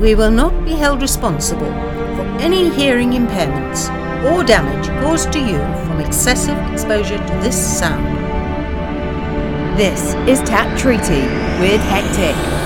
we will not be held responsible for any hearing impairments or damage caused to you from excessive exposure to this sound. This is TAP Treaty with Hectic.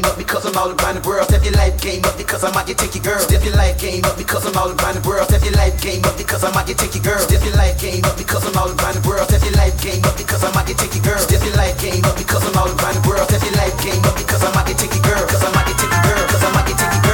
game up because I'm all around the world. Step your life game up because I might get take your girl. Step your life game up because I'm all around the world. Step your life game up because I might get take your girl. Step your life game up because I'm all around the world. Step your life game up because I might get take your girl. Step your life game up because I'm all around the world. Step your life game up because I might get take your girl. Cause I might get take your girl. Cause I might get take your girl.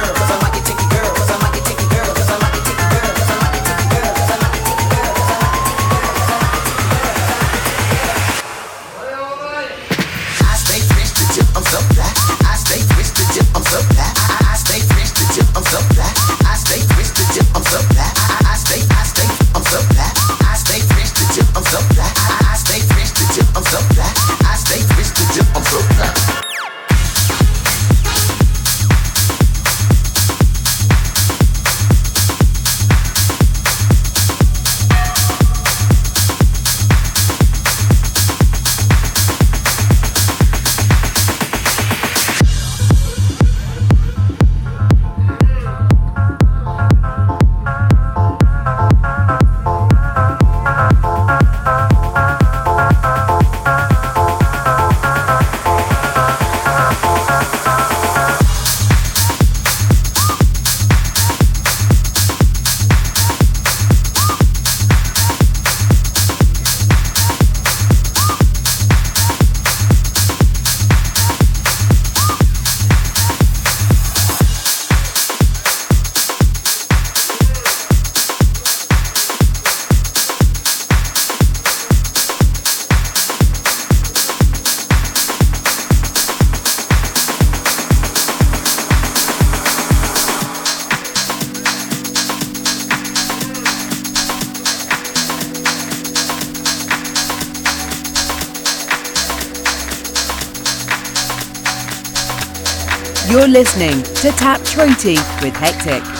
You're listening to Tap Treaty with Hectic.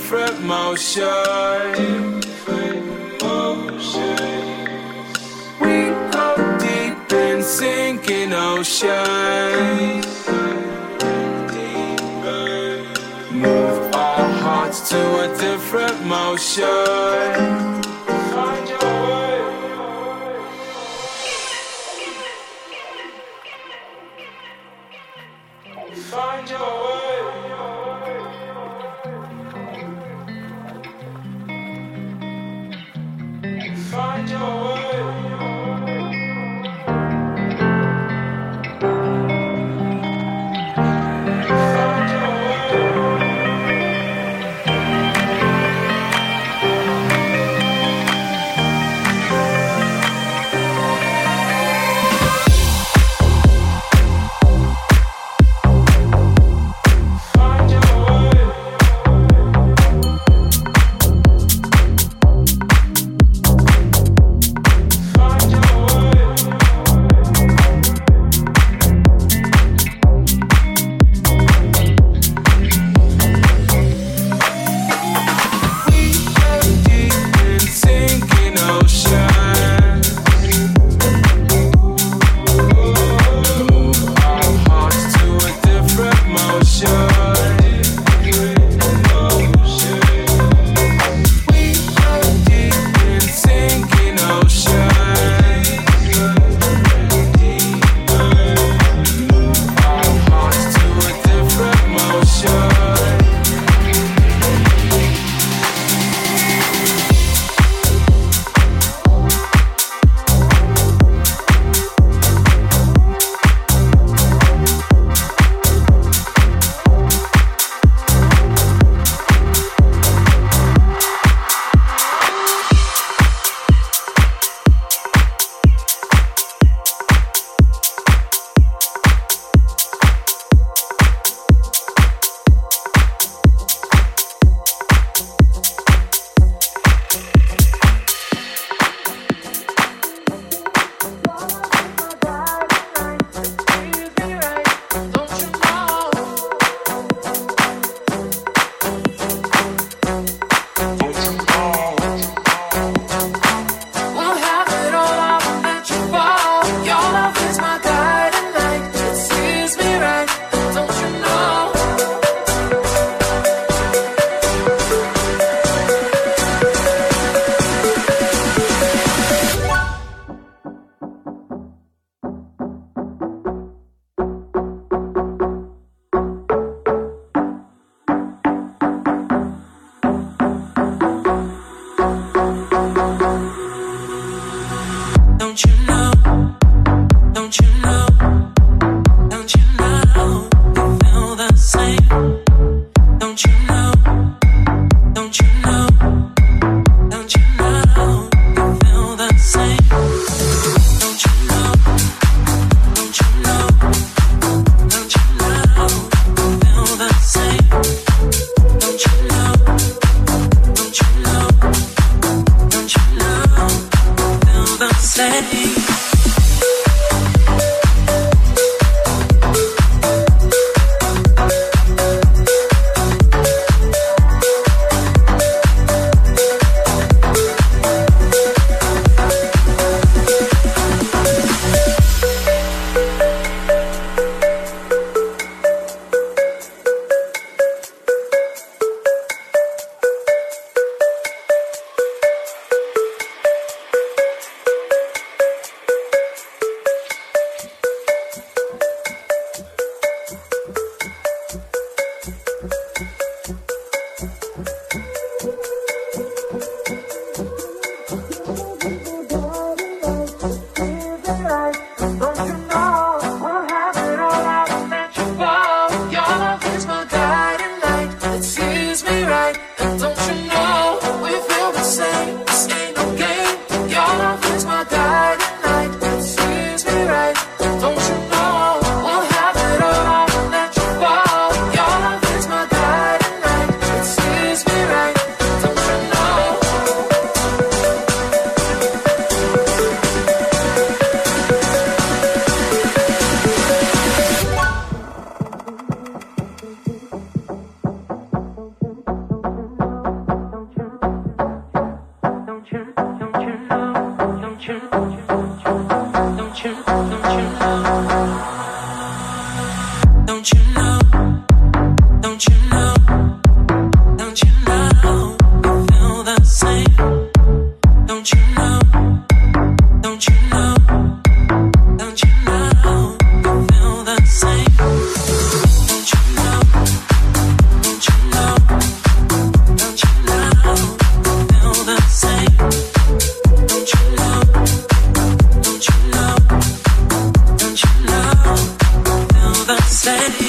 different motion. Different. We go deep and sink in ocean. Move our hearts to a different motion. sand.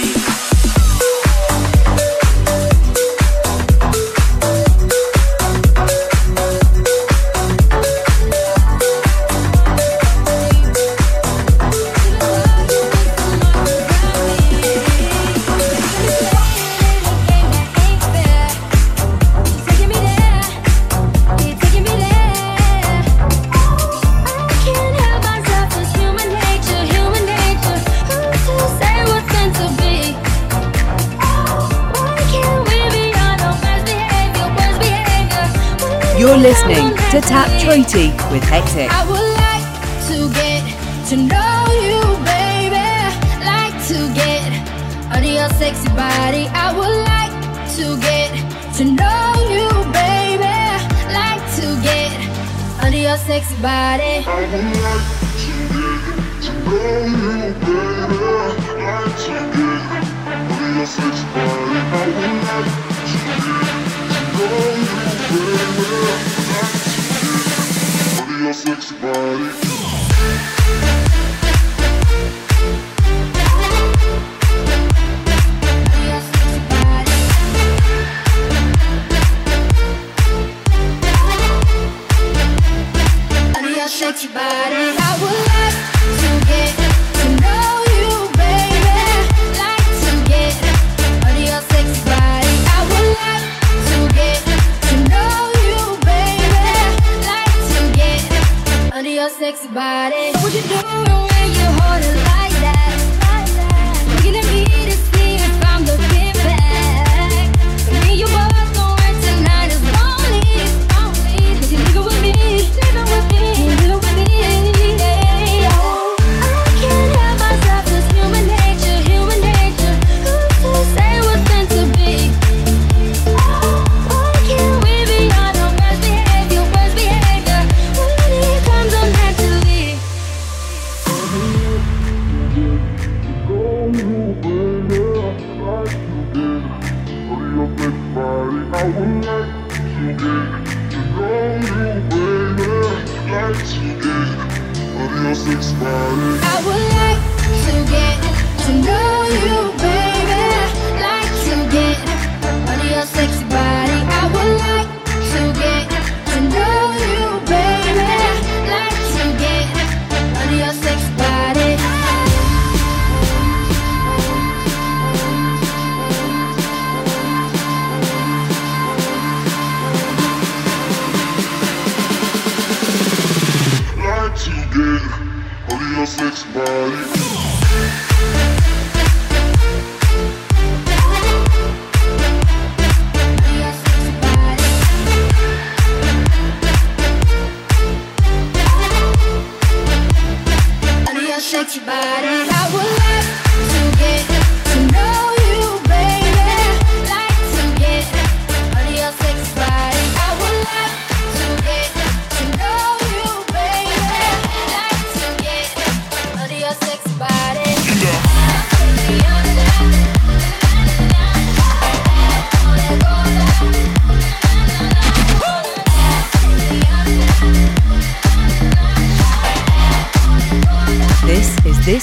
I would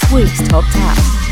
this week's Top Tap.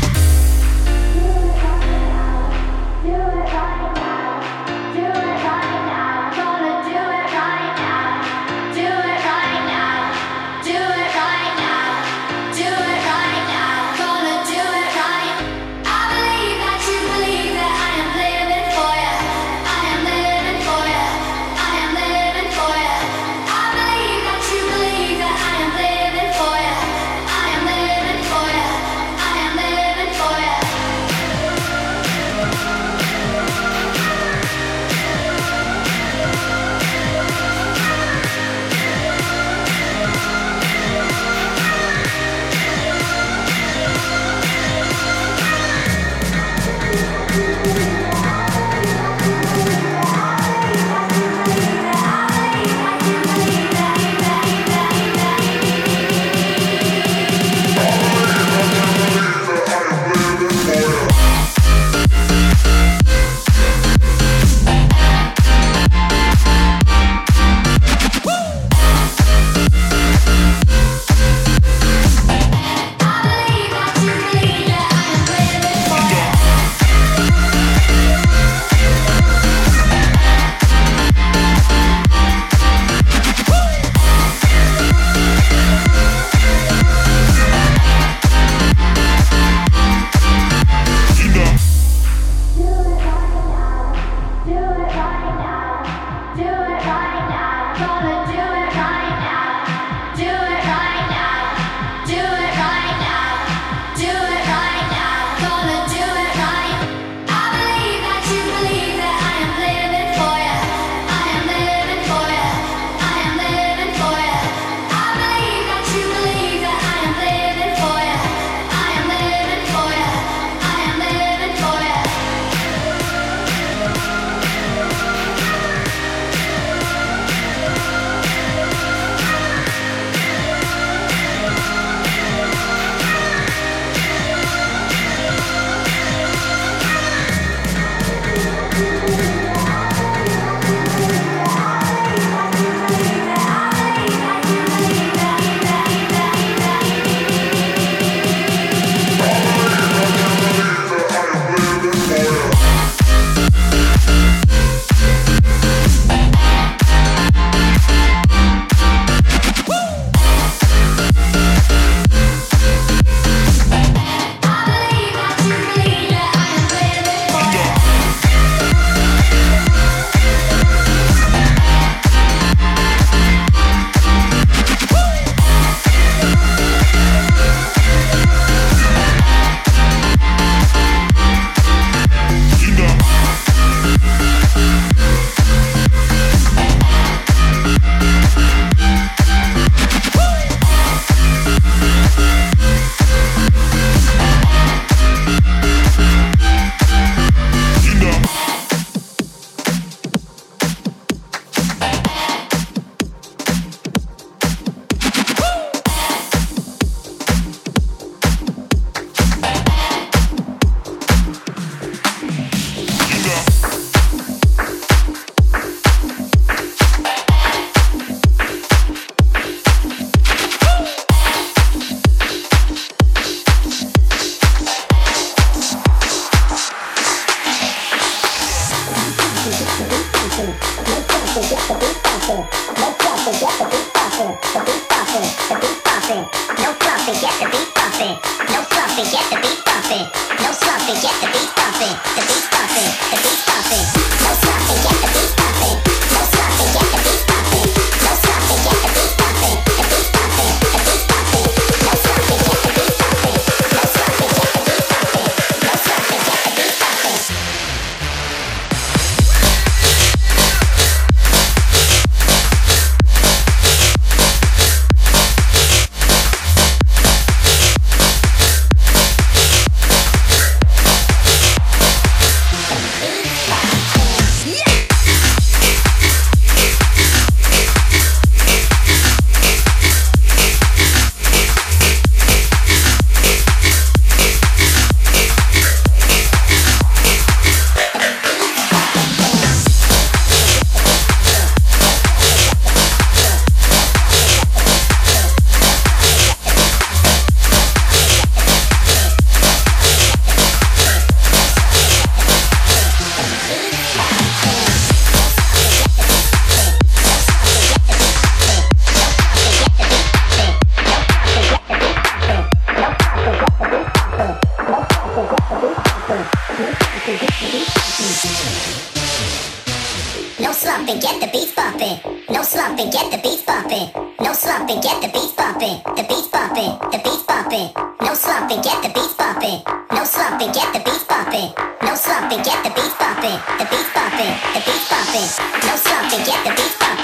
the beat bumping. No flopping, get the beat bumping. The beat bumping, the beat bumping. No flopping, get the beat bumping. No flopping, get the beat bumping. No flopping, get the beat bumping. The beat bumping, the beat bumping.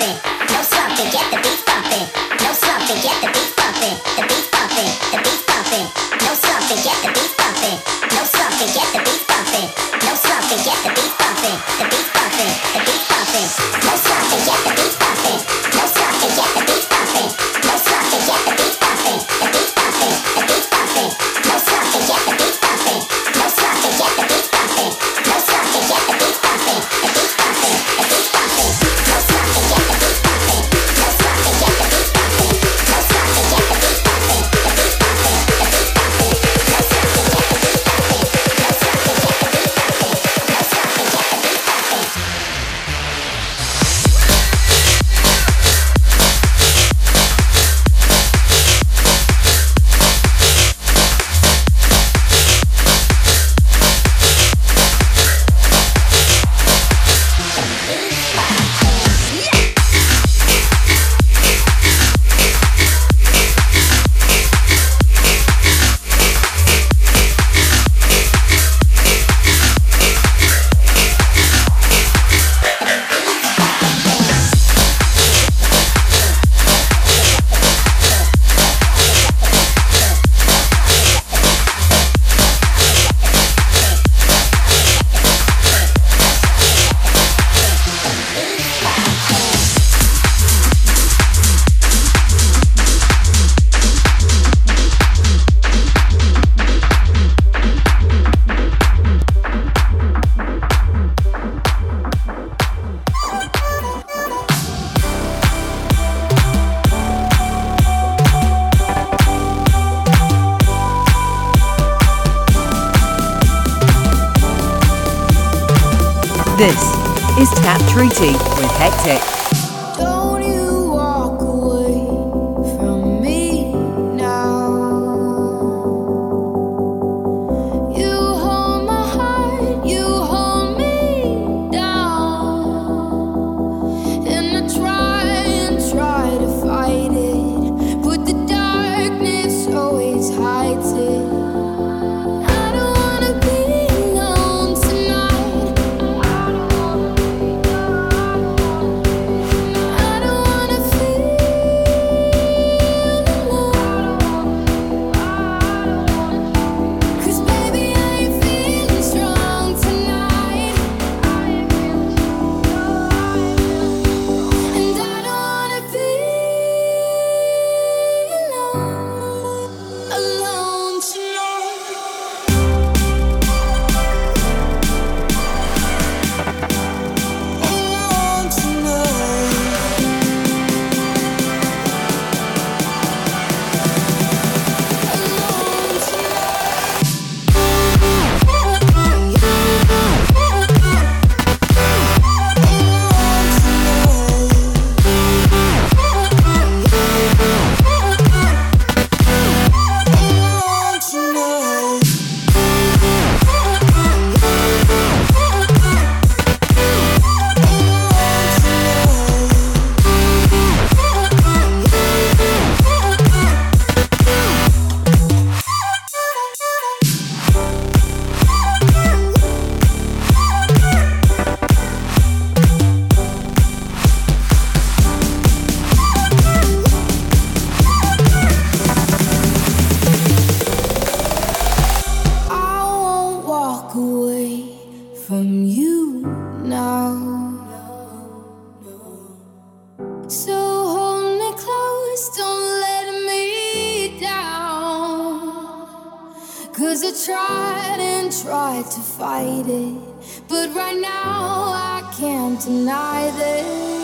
something, know something, get the beat bumping. This is Tap Treaty with Hectic. fight it. But right now, I can't deny this.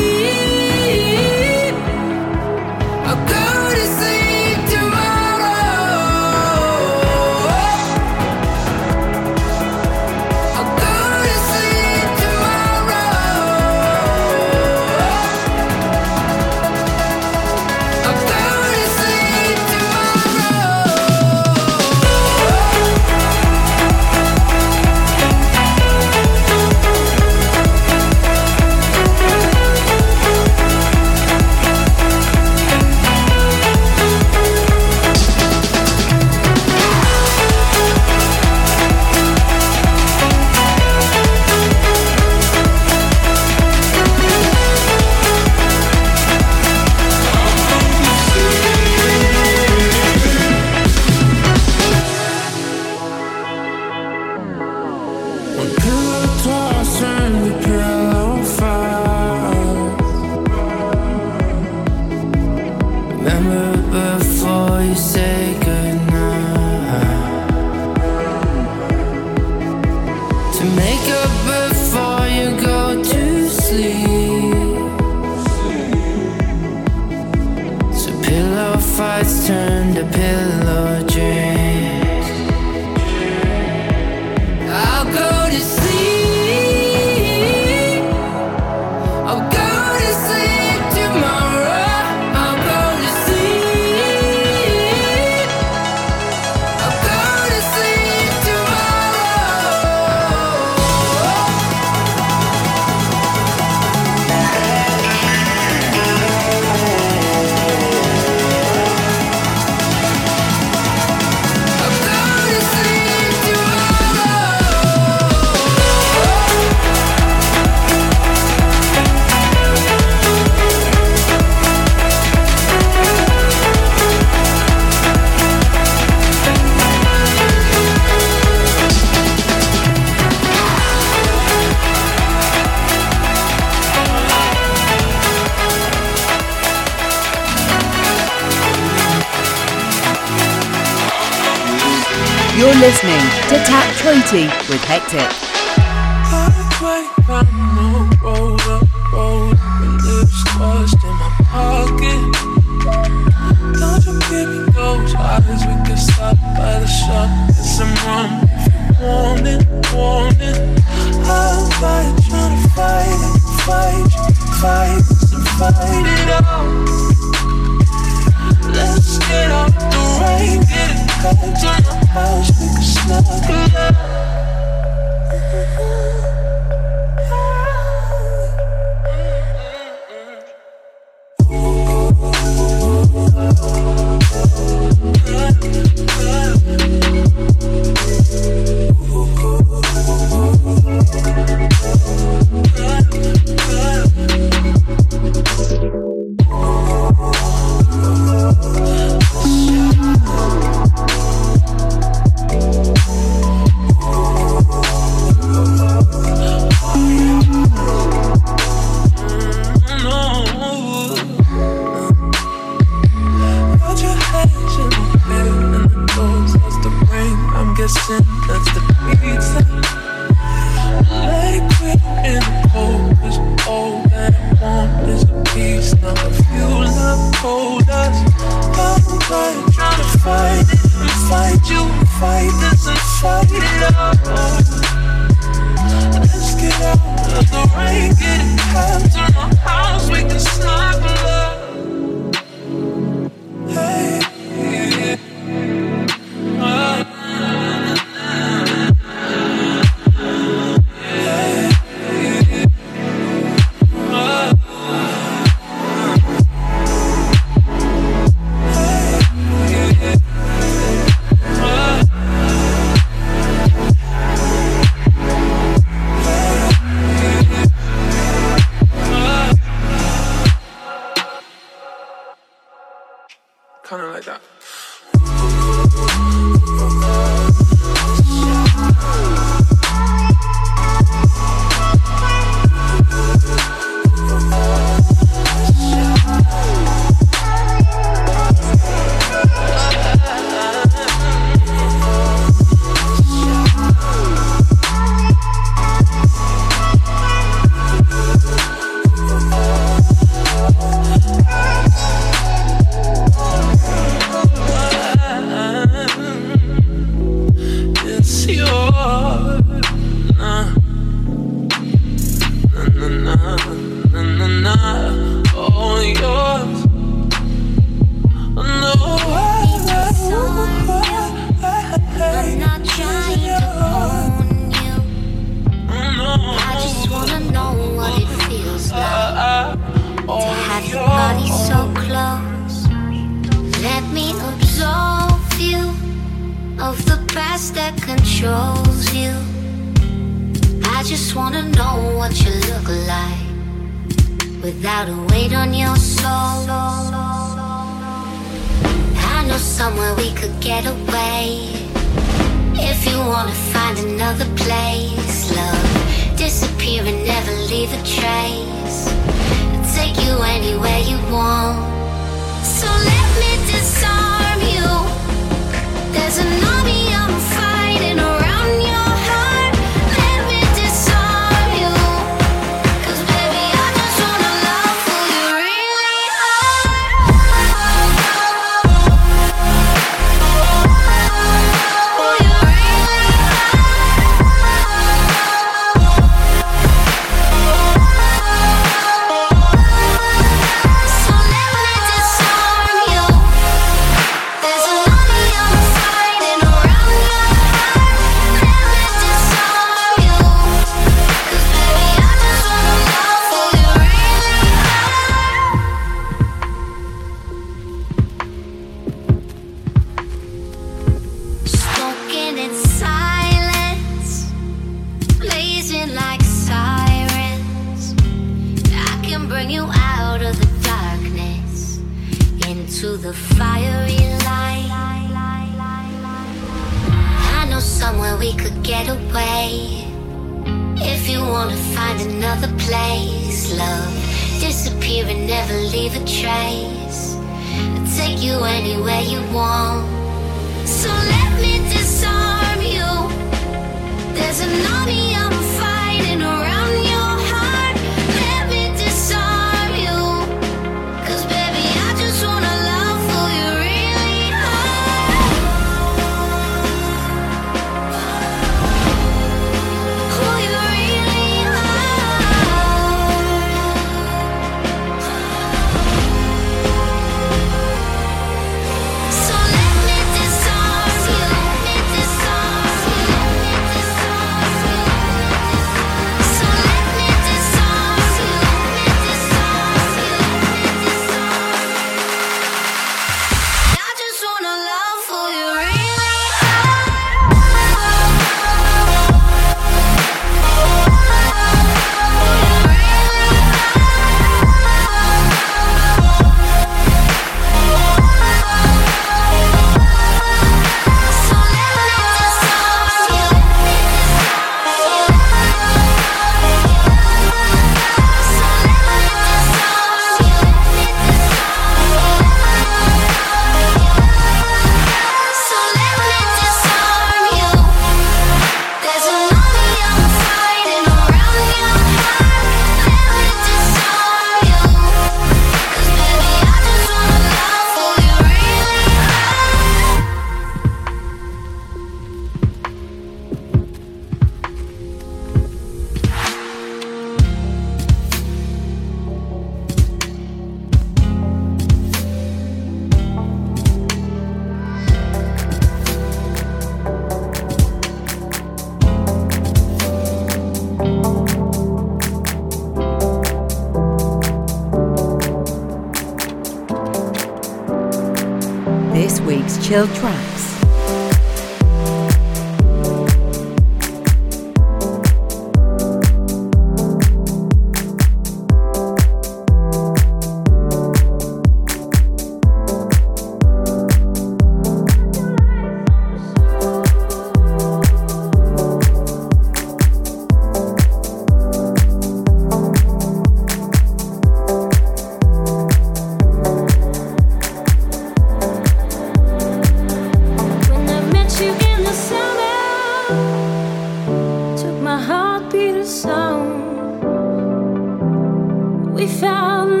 We fell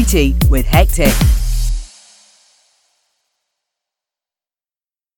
Treaty.